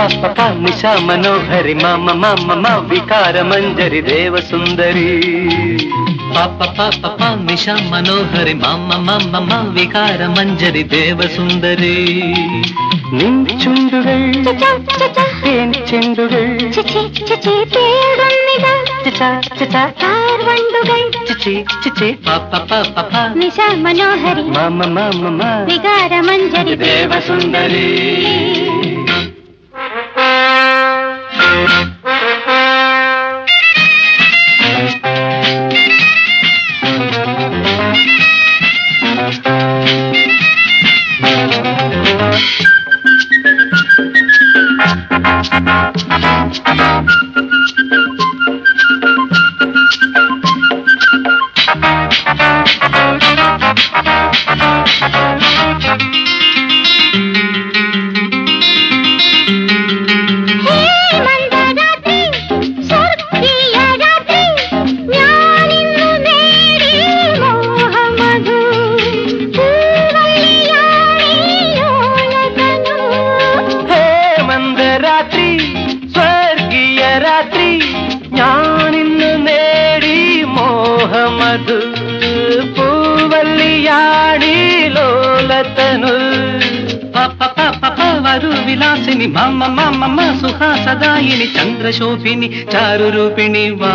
పప్ప నిశా మనోహరి మమ మమ మ వికార మంజరి దేవ సుందరి పాప పాప ప నిశా మనోహరి మమ మమ మ వికార మంజరి దేవ సుందరి నించుండుగై తేన్ చెండుగై చిచి చిచి తేడున్నిగా చిచా చిచా చేతనుల్ వరు విలాసిని మమ్మ మమ్మ సుహాసదాయిని చంద్రశోభిని చారు రూపిణి వా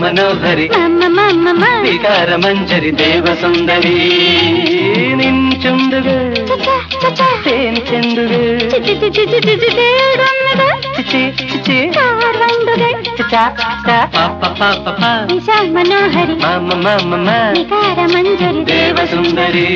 మనోహరి వికార మంజరి దేవ సుందరి చందుగా తేని చెందుగు విశాల్ మనోహరి. మంజరి. దేవసుందరి.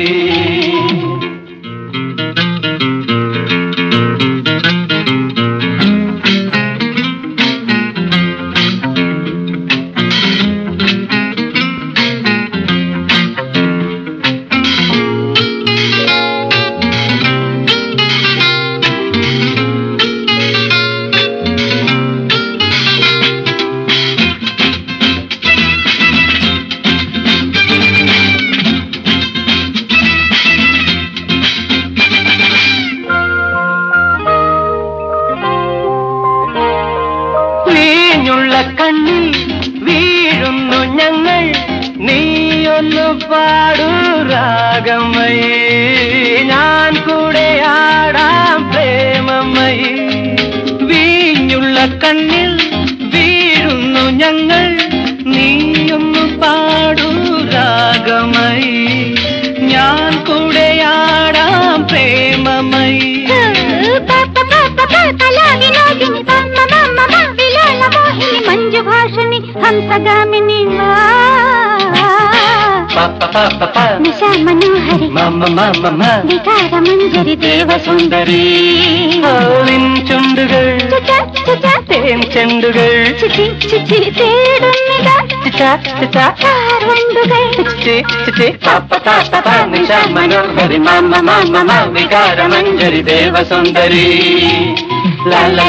കണ്ണിൽ വീഴുന്നു ഞങ്ങൾ. നീയൊന്നു പാടൂ രാഗമായി. ഞാൻ കൂടെയാടാം പ്രേമമായി. മഞ്ജുഭാഷിണി ഹംസഗാമിനി నిశా మనోహరి మమ మమ వికార మంజరి ചെണ്ടുകൾ മനോഹരി മാമ മാമ മാ വികാരമഞ്ജരി ദേവസുന്ദരി ലാല